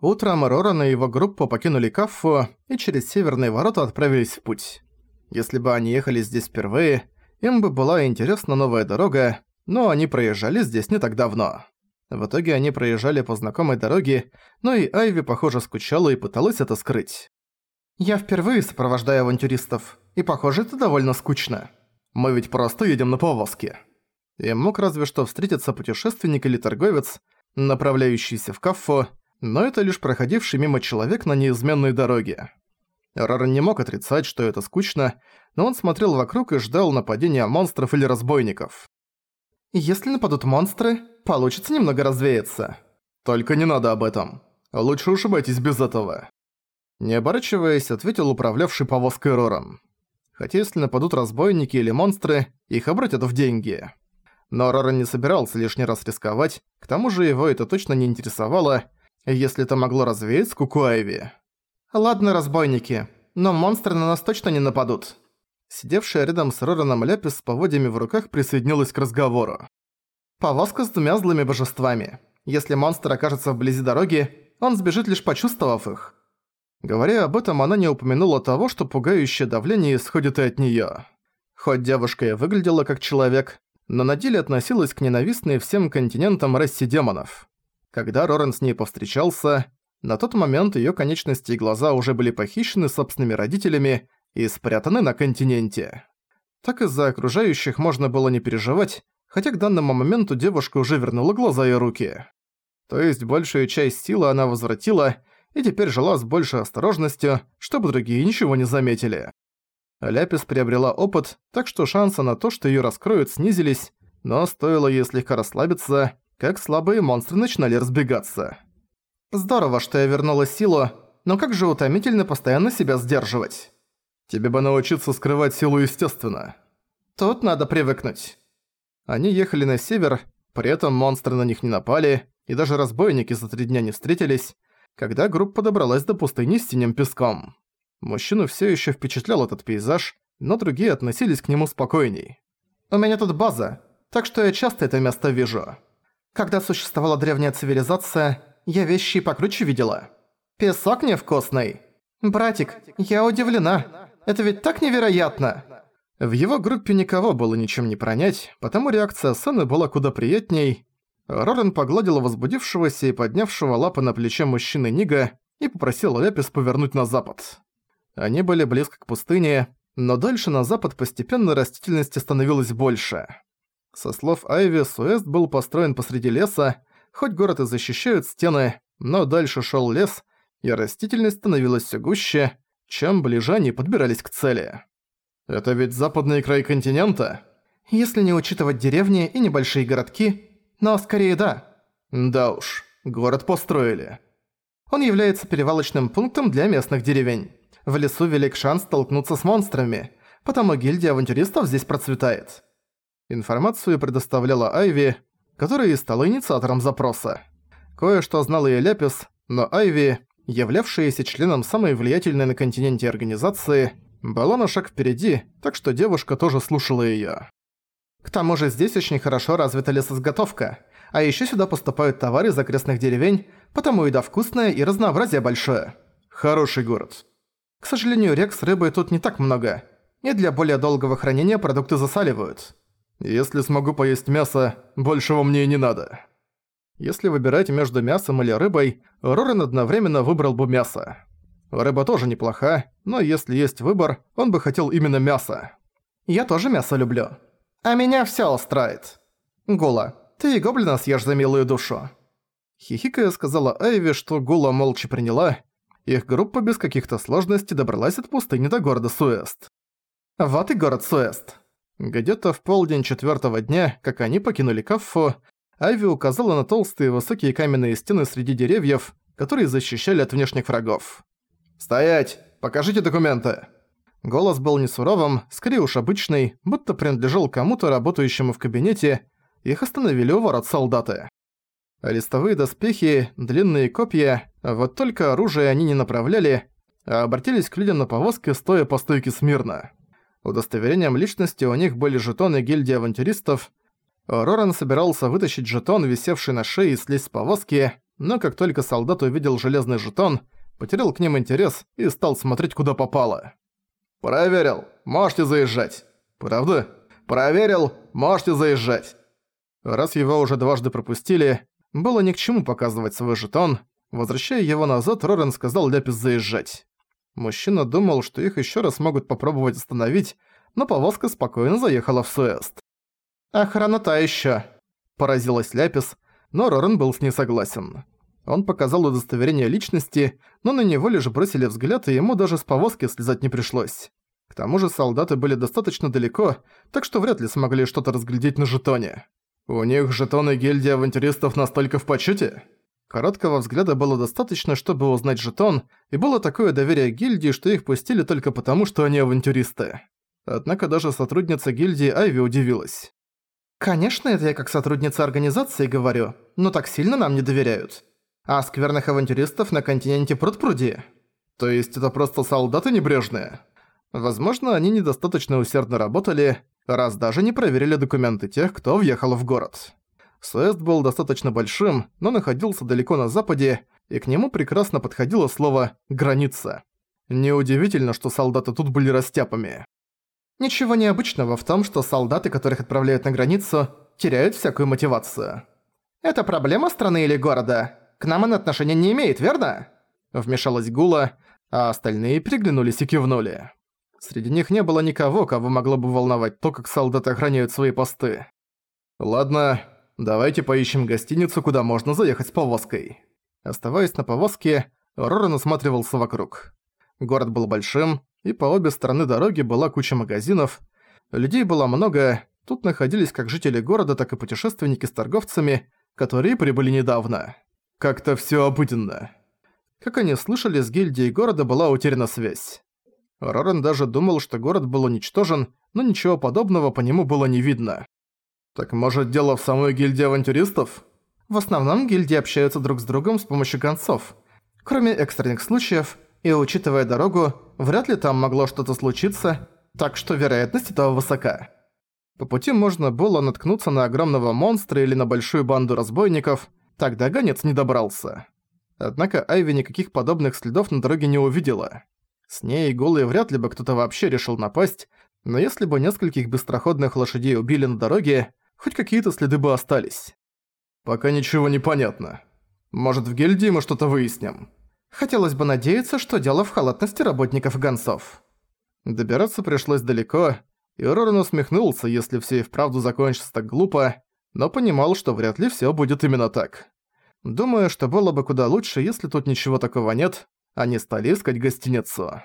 Утром Роран и его группа покинули Каффу и через северные ворота отправились в путь. Если бы они ехали здесь впервые, им бы была интересна новая дорога, но они проезжали здесь не так давно. В итоге они проезжали по знакомой дороге, но и Айви, похоже, скучала и пыталась это скрыть. «Я впервые сопровождаю авантюристов, и, похоже, это довольно скучно. Мы ведь просто едем на повозке». И мог разве что встретиться путешественник или торговец, направляющийся в Каффу, но это лишь проходивший мимо человек на неизменной дороге. Раран не мог отрицать, что это скучно, но он смотрел вокруг и ждал нападения монстров или разбойников. «Если нападут монстры, получится немного развеяться. Только не надо об этом. Лучше уж обойтись без этого». Не оборачиваясь, ответил управлявший повозкой Роран. Хотя если нападут разбойники или монстры, их обратят в деньги. Но Роран не собирался лишний раз рисковать, к тому же его это точно не интересовало, если это могло развеять скуку Айви. «Ладно, разбойники, но монстры на нас точно не нападут». Сидевшая рядом с Рораном Ляпис с поводьями в руках присоединилась к разговору. «Повозка с двумя злыми божествами. Если монстр окажется вблизи дороги, он сбежит лишь почувствовав их». Говоря об этом, она не упомянула того, что пугающее давление исходит и от неё. Хоть девушка и выглядела как человек, но на деле относилась к ненавистной всем континентам расе демонов. Когда Рорен с ней повстречался, на тот момент её конечности и глаза уже были похищены собственными родителями и спрятаны на континенте. Так из-за окружающих можно было не переживать, хотя к данному моменту девушка уже вернула глаза и руки. То есть большую часть силы она возвратила и теперь жила с большей осторожностью, чтобы другие ничего не заметили. Ляпис приобрела опыт, так что шансы на то, что её раскроют, снизились, но стоило ей слегка расслабиться, как слабые монстры начинали разбегаться. «Здорово, что я вернула силу, но как же утомительно постоянно себя сдерживать?» «Тебе бы научиться скрывать силу естественно». «Тут надо привыкнуть». Они ехали на север, при этом монстры на них не напали, и даже разбойники за три дня не встретились, когда группа добралась до пустыни с синим песком. Мужчину все еще впечатлял этот пейзаж, но другие относились к нему спокойней. «У меня тут база, так что я часто это место вижу. Когда существовала древняя цивилизация, я вещи покруче видела. Песок невкусный. Братик, я удивлена. Это ведь так невероятно!» В его группе никого было ничем не пронять, потому реакция Сэны была куда приятней. Рорен погладила возбудившегося и поднявшего лапы на плече мужчины Нига и попросил Ляпис повернуть на запад. Они были близко к пустыне, но дальше на запад постепенно растительности становилось больше. Со слов Айви, Суэст был построен посреди леса, хоть город и защищают стены, но дальше шел лес, и растительность становилась все гуще, чем ближе они подбирались к цели. Это ведь западный край континента? Если не учитывать деревни и небольшие городки, но скорее да. Да уж, город построили. Он является перевалочным пунктом для местных деревень. В лесу велик шанс столкнуться с монстрами, потому гильдия авантюристов здесь процветает. Информацию предоставляла Айви, которая и стала инициатором запроса. Кое-что знал и Ляпис, но Айви, являвшаяся членом самой влиятельной на континенте организации, была на шаг впереди, так что девушка тоже слушала её. К тому же здесь очень хорошо развита лесозаготовка, а ещё сюда поступают товары из окрестных деревень, потому еда вкусная и разнообразие большое. Хороший город. К сожалению, рек с рыбой тут не так много, и для более долгого хранения продукты засаливают. Если смогу поесть мясо, большего мне и не надо. Если выбирать между мясом или рыбой, Рорен одновременно выбрал бы мясо. Рыба тоже неплоха, но если есть выбор, он бы хотел именно мясо. Я тоже мясо люблю. А меня всё устраивает. Гула, ты и гоблина съешь за милую душу. Хихикая сказала Айви, что Гула молча приняла, их группа без каких-то сложностей добралась от пустыни до города Суэст. Вот и город Суэст. Где-то в полдень четвертого дня, как они покинули Каффу, Айви указала на толстые высокие каменные стены среди деревьев, которые защищали от внешних врагов. «Стоять! Покажите документы!» Голос был не суровым, скорее уж обычный, будто принадлежал кому-то, работающему в кабинете. Их остановили у ворот солдаты. Листовые доспехи, длинные копья, вот только оружие они не направляли, а обратились к людям на повозке, стоя по стойке смирно. Удостоверением личности у них были жетоны гильдии авантюристов. Роран собирался вытащить жетон, висевший на шее, и слезть с повозки, но как только солдат увидел железный жетон, потерял к ним интерес и стал смотреть куда попало. «Проверил, можете заезжать». «Правда?» «Проверил, можете заезжать». Раз его уже дважды пропустили, было ни к чему показывать свой жетон. Возвращая его назад, Рорен сказал Ляпис заезжать. Мужчина думал, что их еще раз могут попробовать остановить, но повозка спокойно заехала в Суэст. «Охрана та еще, поразилась Ляпис, но Рорен был с ней согласен. Он показал удостоверение личности, но на него лишь бросили взгляд, и ему даже с повозки слезать не пришлось. К тому же солдаты были достаточно далеко, так что вряд ли смогли что-то разглядеть на жетоне. У них жетоны гильдии авантюристов настолько в почете? Короткого взгляда было достаточно, чтобы узнать жетон, и было такое доверие гильдии, что их пустили только потому, что они авантюристы. Однако даже сотрудница гильдии Айви удивилась. «Конечно, это я как сотрудница организации говорю, но так сильно нам не доверяют. А скверных авантюристов на континенте пруд-пруди. То есть это просто солдаты небрежные?» Возможно, они недостаточно усердно работали, раз даже не проверили документы тех, кто въехал в город. Суэст был достаточно большим, но находился далеко на западе, и к нему прекрасно подходило слово «граница». Неудивительно, что солдаты тут были растяпами. Ничего необычного в том, что солдаты, которых отправляют на границу, теряют всякую мотивацию. «Это проблема страны или города? К нам она отношения не имеет, верно?» Вмешалась Гула, а остальные переглянулись и кивнули. Среди них не было никого, кого могло бы волновать то, как солдаты охраняют свои посты. «Ладно, давайте поищем гостиницу, куда можно заехать с повозкой». Оставаясь на повозке, Роран осматривался вокруг. Город был большим, и по обе стороны дороги была куча магазинов. Людей было много, тут находились как жители города, так и путешественники с торговцами, которые прибыли недавно. Как-то всё обыденно. Как они слышали, с гильдией города была утеряна связь. Рорен даже думал, что город был уничтожен, но ничего подобного по нему было не видно. Так может дело в самой гильдии авантюристов? В основном гильдии общаются друг с другом с помощью гонцов. Кроме экстренных случаев, и учитывая дорогу, вряд ли там могло что-то случиться, так что вероятность этого высока. По пути можно было наткнуться на огромного монстра или на большую банду разбойников, тогда гонец не добрался. Однако Айви никаких подобных следов на дороге не увидела. С ней голой вряд ли бы кто-то вообще решил напасть, но если бы нескольких быстроходных лошадей убили на дороге, хоть какие-то следы бы остались. Пока ничего не понятно. Может, в гильдии мы что-то выясним. Хотелось бы надеяться, что дело в халатности работников и гонцов. Добираться пришлось далеко, и Роран усмехнулся, если все и вправду закончится так глупо, но понимал, что вряд ли все будет именно так. Думаю, что было бы куда лучше, если тут ничего такого нет, они стали искать гостиницу.